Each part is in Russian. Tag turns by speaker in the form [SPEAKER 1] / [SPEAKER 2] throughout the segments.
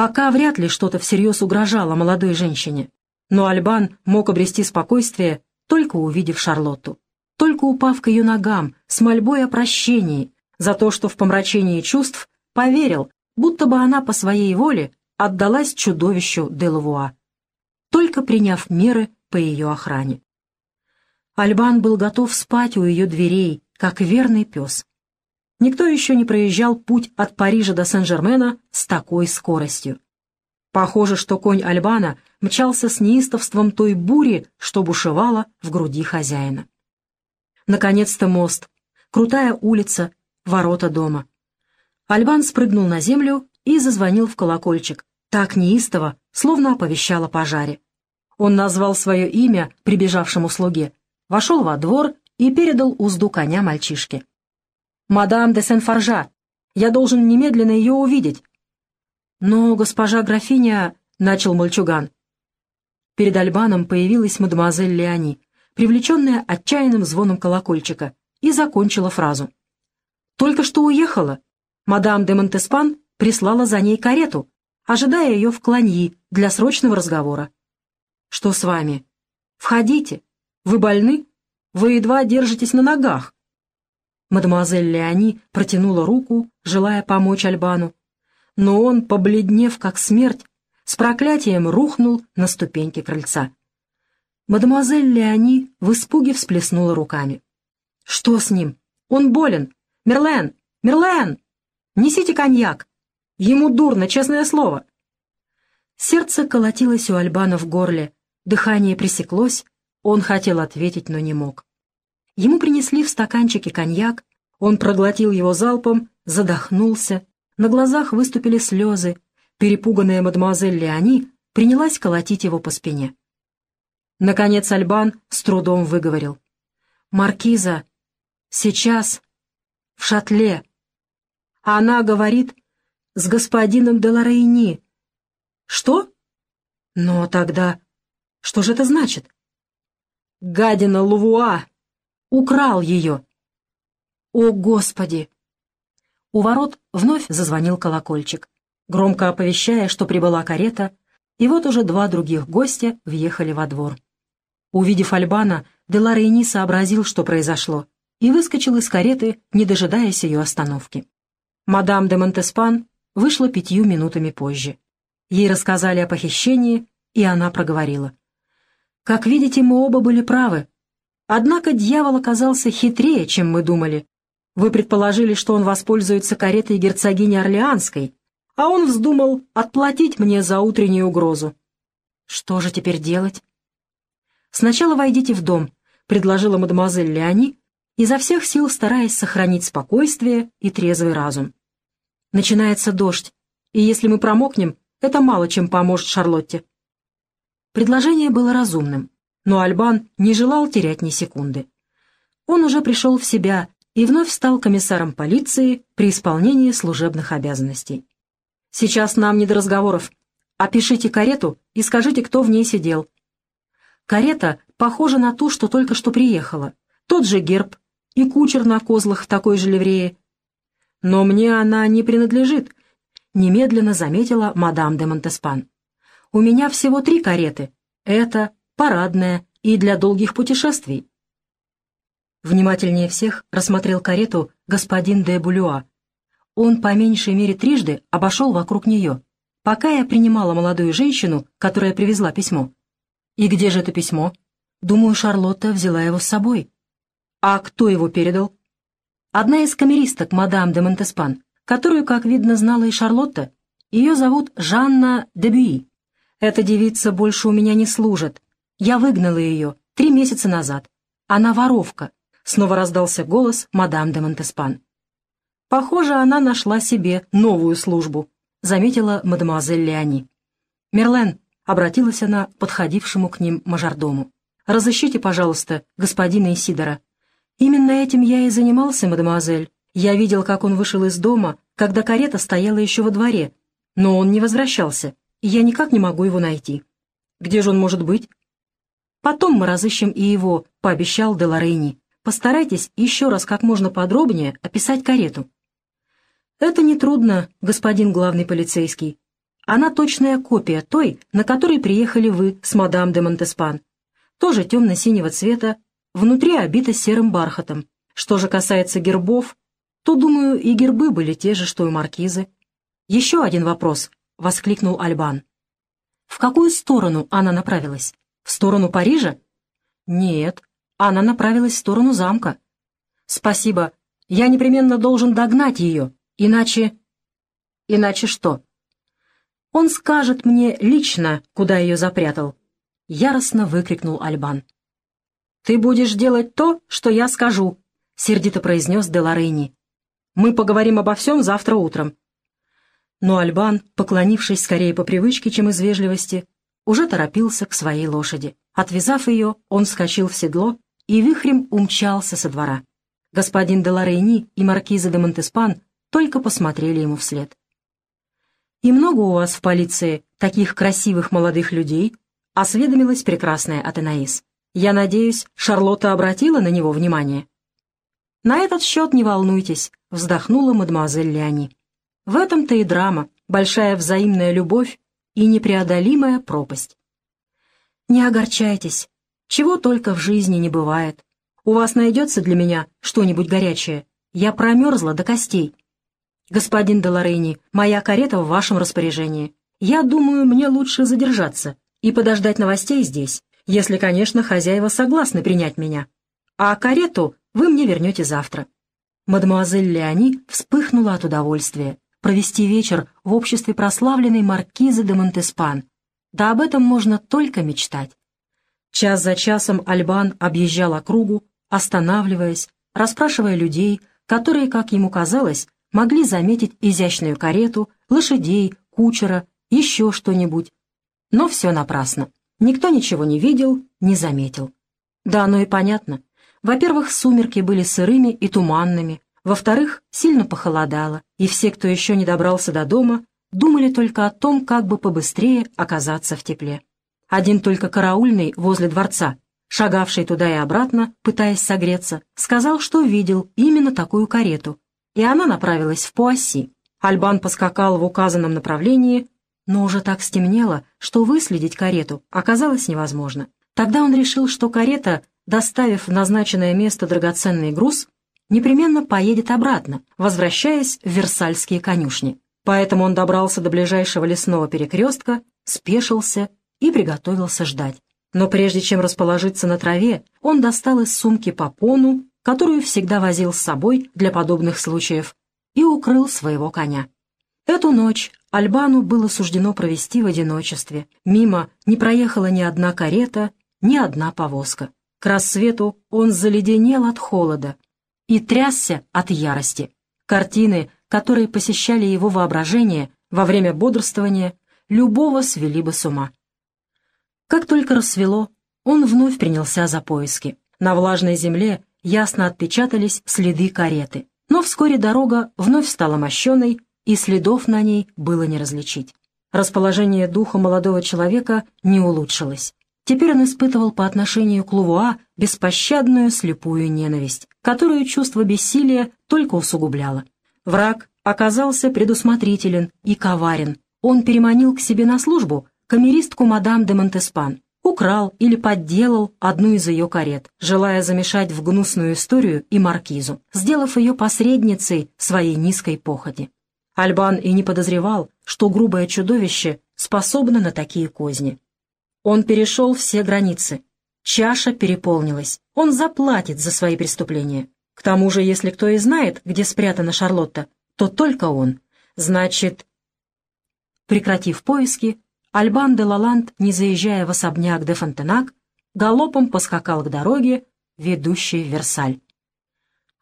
[SPEAKER 1] Пока вряд ли что-то всерьез угрожало молодой женщине, но Альбан мог обрести спокойствие, только увидев Шарлотту, только упав к ее ногам с мольбой о прощении за то, что в помрачении чувств поверил, будто бы она по своей воле отдалась чудовищу Делавуа, только приняв меры по ее охране. Альбан был готов спать у ее дверей, как верный пес. Никто еще не проезжал путь от Парижа до Сен-Жермена с такой скоростью. Похоже, что конь Альбана мчался с неистовством той бури, что бушевала в груди хозяина. Наконец-то мост, крутая улица, ворота дома. Альбан спрыгнул на землю и зазвонил в колокольчик, так неистово, словно оповещал о пожаре. Он назвал свое имя прибежавшему слуге, вошел во двор и передал узду коня мальчишке. «Мадам де Сен-Фаржа, я должен немедленно ее увидеть». «Но госпожа графиня...» — начал мальчуган. Перед Альбаном появилась мадемуазель Леони, привлеченная отчаянным звоном колокольчика, и закончила фразу. «Только что уехала. Мадам де Монтеспан прислала за ней карету, ожидая ее в Кланьи для срочного разговора. «Что с вами? Входите. Вы больны? Вы едва держитесь на ногах». Мадемуазель Леони протянула руку, желая помочь Альбану. Но он, побледнев как смерть, с проклятием рухнул на ступеньки крыльца. Мадемуазель Леони в испуге всплеснула руками. «Что с ним? Он болен! Мерлен! Мерлен! Несите коньяк! Ему дурно, честное слово!» Сердце колотилось у Альбана в горле, дыхание пресеклось, он хотел ответить, но не мог. Ему принесли в стаканчике коньяк, он проглотил его залпом, задохнулся, на глазах выступили слезы, перепуганная мадемуазель Леони принялась колотить его по спине. Наконец Альбан с трудом выговорил. «Маркиза, сейчас, в шатле». Она говорит с господином Деларейни. «Что?» «Но тогда...» «Что же это значит?» «Гадина Лувуа!» Украл ее!» «О, Господи!» У ворот вновь зазвонил колокольчик, громко оповещая, что прибыла карета, и вот уже два других гостя въехали во двор. Увидев Альбана, Деларейни сообразил, что произошло, и выскочил из кареты, не дожидаясь ее остановки. Мадам де Монтеспан вышла пятью минутами позже. Ей рассказали о похищении, и она проговорила. «Как видите, мы оба были правы. Однако дьявол оказался хитрее, чем мы думали. Вы предположили, что он воспользуется каретой герцогини Орлеанской, а он вздумал отплатить мне за утреннюю угрозу. Что же теперь делать? Сначала войдите в дом, предложила мадемуазель Леони, изо всех сил стараясь сохранить спокойствие и трезвый разум. Начинается дождь, и если мы промокнем, это мало чем поможет Шарлотте. Предложение было разумным но Альбан не желал терять ни секунды. Он уже пришел в себя и вновь стал комиссаром полиции при исполнении служебных обязанностей. «Сейчас нам не до разговоров. Опишите карету и скажите, кто в ней сидел». Карета похожа на ту, что только что приехала. Тот же герб и кучер на козлах в такой же ливрее. «Но мне она не принадлежит», — немедленно заметила мадам де Монтеспан. «У меня всего три кареты. Это, парадная и для долгих путешествий. Внимательнее всех рассмотрел карету господин де Булюа. Он по меньшей мере трижды обошел вокруг нее, пока я принимала молодую женщину, которая привезла письмо. И где же это письмо? Думаю, Шарлотта взяла его с собой. А кто его передал? Одна из камеристок, мадам де Монтеспан, которую, как видно, знала и Шарлотта. Ее зовут Жанна Дебюи. Эта девица больше у меня не служит, я выгнала ее три месяца назад. Она воровка», — снова раздался голос мадам де Монтеспан. «Похоже, она нашла себе новую службу», — заметила мадемуазель Леони. «Мерлен», — обратилась она подходившему к ним мажордому, — «разыщите, пожалуйста, господина Исидора». «Именно этим я и занимался, мадемуазель. Я видел, как он вышел из дома, когда карета стояла еще во дворе, но он не возвращался, и я никак не могу его найти. Где же он может быть?» Потом мы разыщем и его», — пообещал Деларейни. «Постарайтесь еще раз как можно подробнее описать карету». «Это нетрудно, господин главный полицейский. Она точная копия той, на которой приехали вы с мадам де Монтеспан. Тоже темно-синего цвета, внутри обита серым бархатом. Что же касается гербов, то, думаю, и гербы были те же, что и маркизы. «Еще один вопрос», — воскликнул Альбан. «В какую сторону она направилась? В сторону Парижа?» «Нет, она направилась в сторону замка». «Спасибо. Я непременно должен догнать ее, иначе...» «Иначе что?» Он скажет мне лично, куда ее запрятал!» — яростно выкрикнул Альбан. «Ты будешь делать то, что я скажу», — сердито произнес Деларейни. «Мы поговорим обо всем завтра утром». Но Альбан, поклонившись скорее по привычке, чем из вежливости, уже торопился к своей лошади. Отвязав ее, он вскочил в седло и вихрем умчался со двора. Господин Деларейни и маркиза де Монтеспан только посмотрели ему вслед. «И много у вас в полиции таких красивых молодых людей?» — осведомилась прекрасная Атенаис. «Я надеюсь, Шарлотта обратила на него внимание?» «На этот счет не волнуйтесь», — вздохнула мадемуазель Леони. «В этом-то и драма, большая взаимная любовь и непреодолимая пропасть». «Не огорчайтесь, чего только в жизни не бывает. У вас найдется для меня что-нибудь горячее? Я промерзла до костей». «Господин Долорейни, моя карета в вашем распоряжении. Я думаю, мне лучше задержаться и подождать новостей здесь, если, конечно, хозяева согласны принять меня. А карету вы мне вернете завтра». Мадемуазель Леони вспыхнула от удовольствия провести вечер в обществе прославленной маркизы де Монтеспан. Да об этом можно только мечтать. Час за часом Альбан объезжал округу, останавливаясь, расспрашивая людей, которые, как ему казалось, могли заметить изящную карету, лошадей, кучера, еще что-нибудь. Но все напрасно. Никто ничего не видел, не заметил. Да, оно и понятно. Во-первых, сумерки были сырыми и туманными. Во-вторых, сильно похолодало, и все, кто еще не добрался до дома, думали только о том, как бы побыстрее оказаться в тепле. Один только караульный возле дворца, шагавший туда и обратно, пытаясь согреться, сказал, что видел именно такую карету, и она направилась в Пуасси. Альбан поскакал в указанном направлении, но уже так стемнело, что выследить карету оказалось невозможно. Тогда он решил, что карета, доставив в назначенное место драгоценный груз, непременно поедет обратно, возвращаясь в Версальские конюшни. Поэтому он добрался до ближайшего лесного перекрестка, спешился и приготовился ждать. Но прежде чем расположиться на траве, он достал из сумки попону которую всегда возил с собой для подобных случаев, и укрыл своего коня. Эту ночь Альбану было суждено провести в одиночестве. Мимо не проехала ни одна карета, ни одна повозка. К рассвету он заледенел от холода и трясся от ярости. Картины, которые посещали его воображение во время бодрствования, любого свели бы с ума. Как только рассвело, он вновь принялся за поиски. На влажной земле ясно отпечатались следы кареты. Но вскоре дорога вновь стала мощеной, и следов на ней было не различить. Расположение духа молодого человека не улучшилось. Теперь он испытывал по отношению к Лувуа беспощадную слепую ненависть, которую чувство бессилия только усугубляло. Враг оказался предусмотрителен и коварен. Он переманил к себе на службу камеристку мадам де Монтеспан, украл или подделал одну из ее карет, желая замешать в гнусную историю и маркизу, сделав ее посредницей своей низкой походи. Альбан и не подозревал, что грубое чудовище способно на такие козни. Он перешел все границы. Чаша переполнилась. Он заплатит за свои преступления. К тому же, если кто и знает, где спрятана Шарлотта, то только он. Значит... Прекратив поиски, Альбан де Лаланд, не заезжая в особняк де Фонтенак, галопом поскакал к дороге, ведущей в Версаль.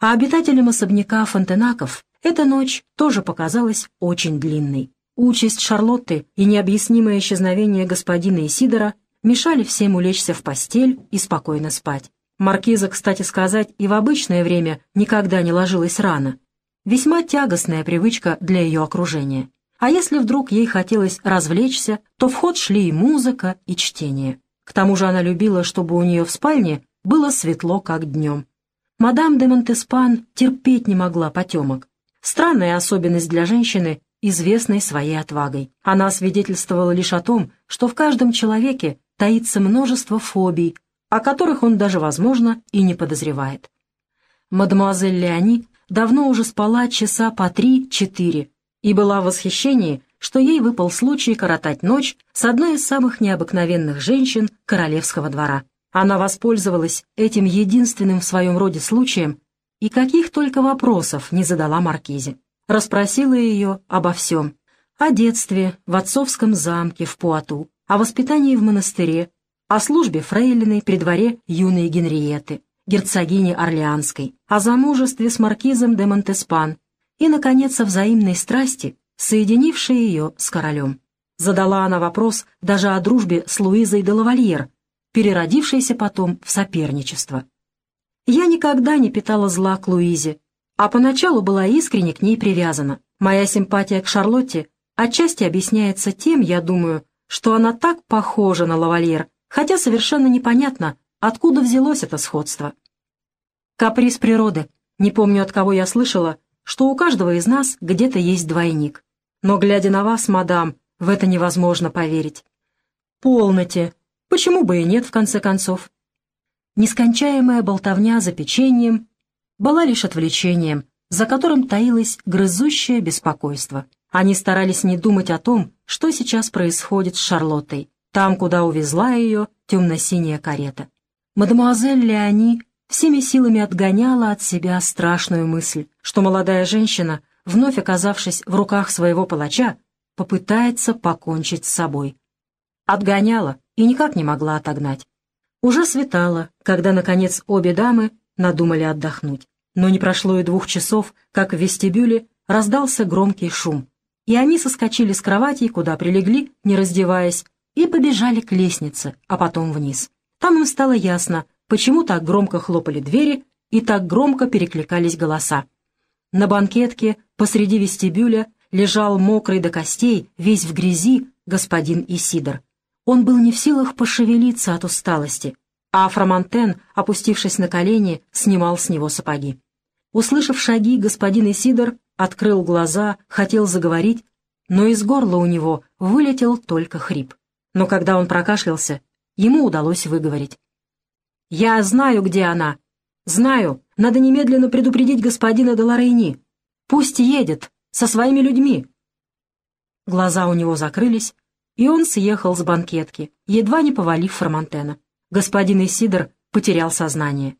[SPEAKER 1] А обитателям особняка Фонтенаков эта ночь тоже показалась очень длинной. Участь Шарлотты и необъяснимое исчезновение господина Исидора мешали всем улечься в постель и спокойно спать. Маркиза, кстати сказать, и в обычное время никогда не ложилась рано. Весьма тягостная привычка для ее окружения. А если вдруг ей хотелось развлечься, то в ход шли и музыка, и чтение. К тому же она любила, чтобы у нее в спальне было светло, как днем. Мадам де Монтеспан терпеть не могла потемок. Странная особенность для женщины, известной своей отвагой. Она свидетельствовала лишь о том, что в каждом человеке таится множество фобий, о которых он даже, возможно, и не подозревает. Мадемуазель Леони давно уже спала часа по три-четыре и была в восхищении, что ей выпал случай коротать ночь с одной из самых необыкновенных женщин королевского двора. Она воспользовалась этим единственным в своем роде случаем и каких только вопросов не задала Маркизе. Расспросила ее обо всем. О детстве, в отцовском замке в Пуату, о воспитании в монастыре, о службе фрейлиной при дворе юной Генриеты, герцогини Орлеанской, о замужестве с маркизом де Монтеспан и, наконец, о взаимной страсти, соединившей ее с королем. Задала она вопрос даже о дружбе с Луизой де Лавальер, переродившейся потом в соперничество. Я никогда не питала зла к Луизе, а поначалу была искренне к ней привязана. Моя симпатия к Шарлотте отчасти объясняется тем, я думаю, что она так похожа на лавальер, хотя совершенно непонятно, откуда взялось это сходство. Каприз природы. Не помню, от кого я слышала, что у каждого из нас где-то есть двойник. Но, глядя на вас, мадам, в это невозможно поверить. Полноте. Почему бы и нет, в конце концов? Нескончаемая болтовня за печеньем была лишь отвлечением, за которым таилось грызущее беспокойство. Они старались не думать о том, что сейчас происходит с Шарлоттой, там, куда увезла ее темно-синяя карета. Мадемуазель Леони всеми силами отгоняла от себя страшную мысль, что молодая женщина, вновь оказавшись в руках своего палача, попытается покончить с собой. Отгоняла и никак не могла отогнать. Уже светало, когда, наконец, обе дамы надумали отдохнуть. Но не прошло и двух часов, как в вестибюле раздался громкий шум, и они соскочили с кровати, куда прилегли, не раздеваясь, и побежали к лестнице, а потом вниз. Там им стало ясно, почему так громко хлопали двери и так громко перекликались голоса. На банкетке посреди вестибюля лежал мокрый до костей, весь в грязи, господин Исидор. Он был не в силах пошевелиться от усталости, а Фромантен, опустившись на колени, снимал с него сапоги. Услышав шаги, господин Исидор открыл глаза, хотел заговорить, но из горла у него вылетел только хрип. Но когда он прокашлялся, ему удалось выговорить. «Я знаю, где она. Знаю. Надо немедленно предупредить господина Деларейни. Пусть едет со своими людьми». Глаза у него закрылись, и он съехал с банкетки, едва не повалив Формантена. Господин Исидор потерял сознание.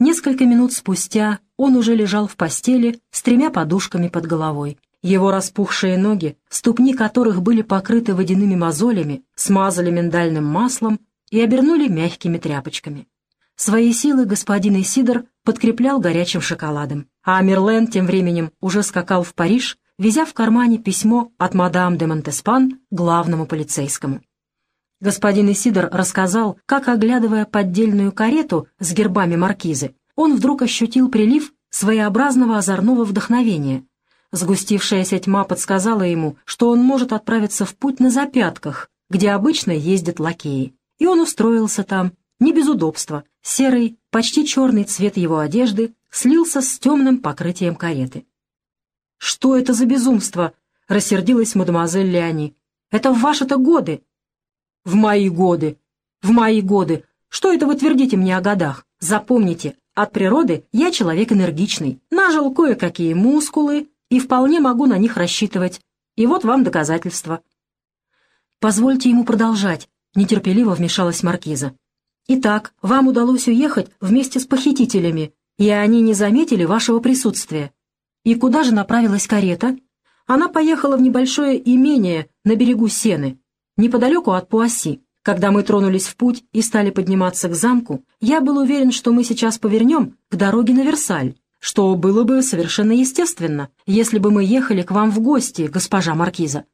[SPEAKER 1] Несколько минут спустя он уже лежал в постели с тремя подушками под головой. Его распухшие ноги, ступни которых были покрыты водяными мозолями, смазали миндальным маслом и обернули мягкими тряпочками. Свои силы господин Исидор подкреплял горячим шоколадом, а Мерлен тем временем уже скакал в Париж везя в кармане письмо от мадам де Монтеспан главному полицейскому. Господин Исидор рассказал, как, оглядывая поддельную карету с гербами маркизы, он вдруг ощутил прилив своеобразного озорного вдохновения. Сгустившаяся тьма подсказала ему, что он может отправиться в путь на запятках, где обычно ездят лакеи. И он устроился там, не без удобства. Серый, почти черный цвет его одежды слился с темным покрытием кареты. «Что это за безумство?» — рассердилась мадемуазель Леони. «Это в ваши-то годы». «В мои годы! В мои годы! Что это вы твердите мне о годах? Запомните, от природы я человек энергичный, нажил кое-какие мускулы и вполне могу на них рассчитывать. И вот вам доказательства». «Позвольте ему продолжать», — нетерпеливо вмешалась маркиза. «Итак, вам удалось уехать вместе с похитителями, и они не заметили вашего присутствия. И куда же направилась карета? Она поехала в небольшое имение на берегу Сены, неподалеку от Пуасси. Когда мы тронулись в путь и стали подниматься к замку, я был уверен, что мы сейчас повернем к дороге на Версаль, что было бы совершенно естественно, если бы мы ехали к вам в гости, госпожа Маркиза.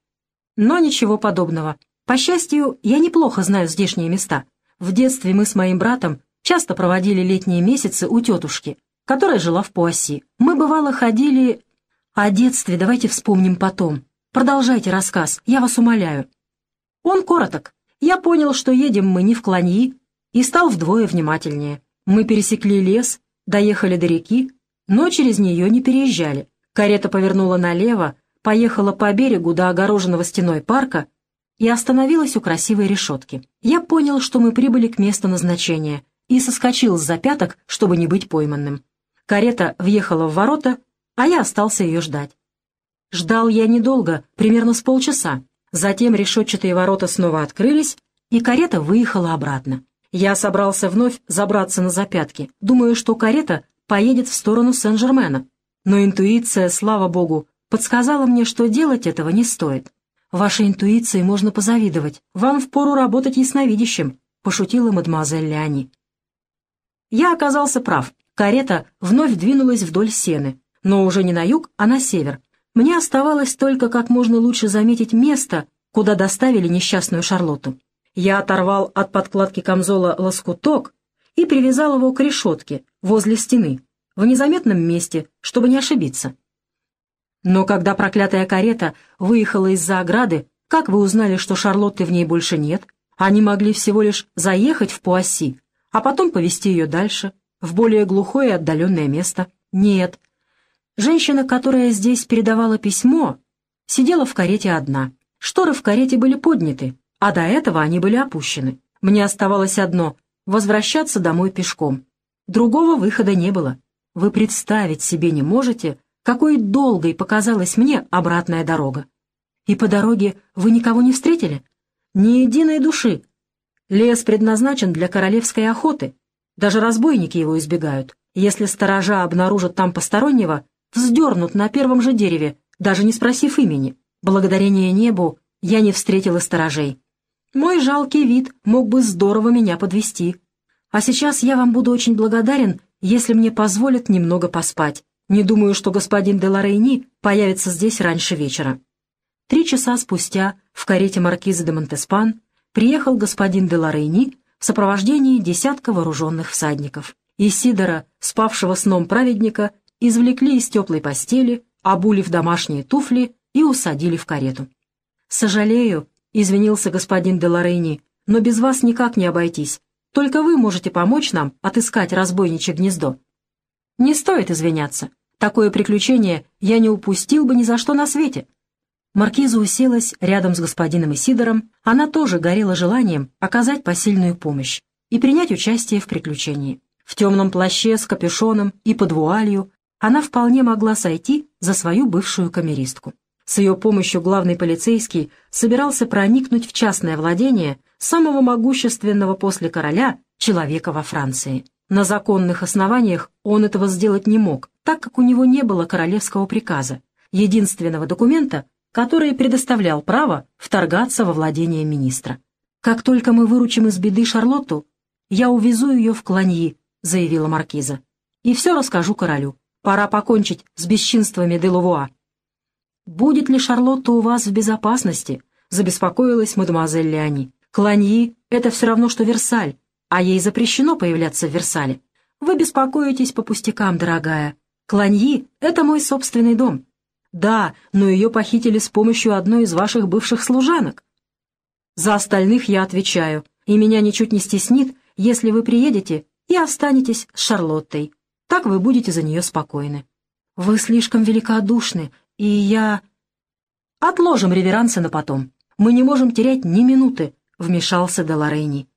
[SPEAKER 1] Но ничего подобного. По счастью, я неплохо знаю здешние места. В детстве мы с моим братом часто проводили летние месяцы у тетушки, которая жила в Пуасси. Мы, бывало, ходили... О детстве давайте вспомним потом. Продолжайте рассказ, я вас умоляю. Он короток. Я понял, что едем мы не в Кланьи, и стал вдвое внимательнее. Мы пересекли лес, доехали до реки, но через нее не переезжали. Карета повернула налево, поехала по берегу до огороженного стеной парка и остановилась у красивой решетки. Я понял, что мы прибыли к месту назначения, и соскочил с запяток, чтобы не быть пойманным. Карета въехала в ворота, а я остался ее ждать. Ждал я недолго, примерно с полчаса. Затем решетчатые ворота снова открылись, и карета выехала обратно. Я собрался вновь забраться на запятки, думая, что карета поедет в сторону Сен-Жермена. Но интуиция, слава богу, подсказала мне, что делать этого не стоит. «Вашей интуиции можно позавидовать. Вам впору работать ясновидящим», — пошутила мадемуазель Ляни. Я оказался прав. Карета вновь двинулась вдоль сены, но уже не на юг, а на север. Мне оставалось только как можно лучше заметить место, куда доставили несчастную Шарлотту. Я оторвал от подкладки камзола лоскуток и привязал его к решетке возле стены, в незаметном месте, чтобы не ошибиться. Но когда проклятая карета выехала из-за ограды, как вы узнали, что Шарлотты в ней больше нет? Они могли всего лишь заехать в Пуасси, а потом повезти ее дальше, в более глухое и отдаленное место. Нет. Женщина, которая здесь передавала письмо, сидела в карете одна. Шторы в карете были подняты, а до этого они были опущены. Мне оставалось одно — возвращаться домой пешком. Другого выхода не было. Вы представить себе не можете, какой долгой показалась мне обратная дорога. И по дороге вы никого не встретили? Ни единой души, Лес предназначен для королевской охоты. Даже разбойники его избегают. Если сторожа обнаружат там постороннего, вздернут на первом же дереве, даже не спросив имени. Благодарение небу я не встретила сторожей. Мой жалкий вид мог бы здорово меня подвести. А сейчас я вам буду очень благодарен, если мне позволят немного поспать. Не думаю, что господин де Лорейни появится здесь раньше вечера. Три часа спустя в карете маркиза де Монтеспан приехал господин де Лорейни в сопровождении десятка вооруженных всадников. Исидора, спавшего сном праведника, извлекли из теплой постели, обули в домашние туфли и усадили в карету. «Сожалею», — извинился господин де Лорейни, — «но без вас никак не обойтись. Только вы можете помочь нам отыскать разбойничье гнездо». «Не стоит извиняться. Такое приключение я не упустил бы ни за что на свете. Маркиза уселась рядом с господином Исидором, она тоже горела желанием оказать посильную помощь и принять участие в приключении. В темном плаще с капюшоном и под вуалью она вполне могла сойти за свою бывшую камеристку. С ее помощью главный полицейский собирался проникнуть в частное владение самого могущественного после короля человека во Франции. На законных основаниях он этого сделать не мог, так как у него не было королевского приказа, единственного документа, который предоставлял право вторгаться во владение министра. «Как только мы выручим из беды Шарлотту, я увезу ее в Кланьи», — заявила маркиза. «И все расскажу королю. Пора покончить с бесчинствами де Лувуа». «Будет ли Шарлотта у вас в безопасности?» — забеспокоилась мадемуазель Леони. «Кланьи — это все равно, что Версаль, а ей запрещено появляться в Версале. Вы беспокоитесь по пустякам, дорогая. Кланьи — это мой собственный дом. Да, но ее похитили с помощью одной из ваших бывших служанок. За остальных я отвечаю, и меня ничуть не стеснит, если вы приедете и останетесь с Шарлоттой. Так вы будете за нее спокойны. Вы слишком великодушны, и я... Отложим реверансы на потом. Мы не можем терять ни минуты, — вмешался Деларейни.